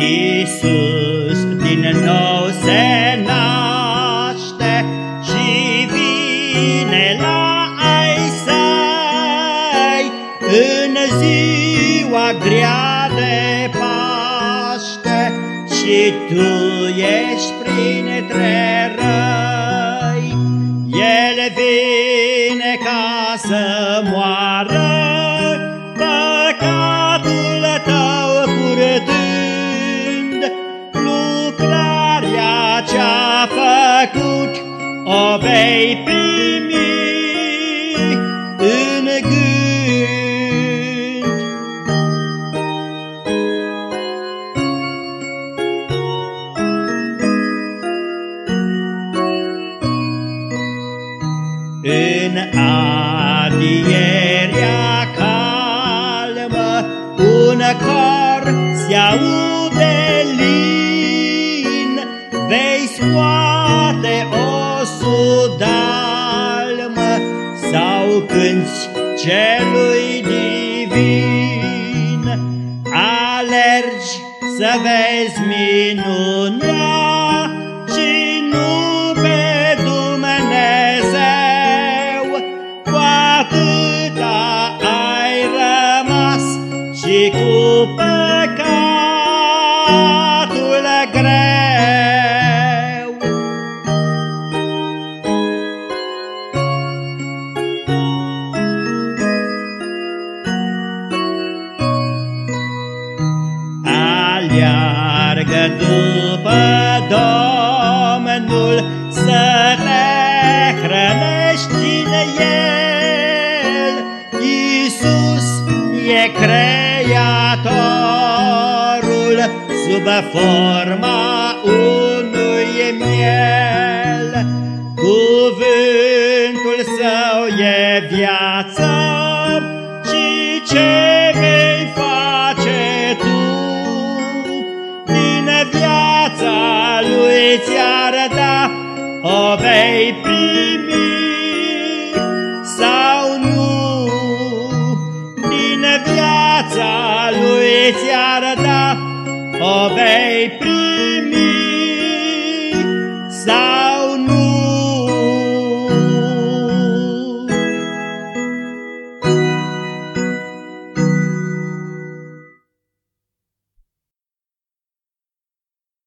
Iisus din nou se naște și vine la ai săi în ziua grea de Paște și tu ești printre răi. El vine ca să moară o vei primi în gând. În adierea calmă un cor se aude cânți celui divin. Alergi să vezi minunea și nu pe Dumnezeu, cu atâta ai rămas și cu păcatul Aleargă după Domnul să te hrănești în El. Iisus e Creatorul sub forma unui miel. Cuvântul său e viață și ce o vei primi sau nu. Din viața lui ți-ar da, o vei primi sau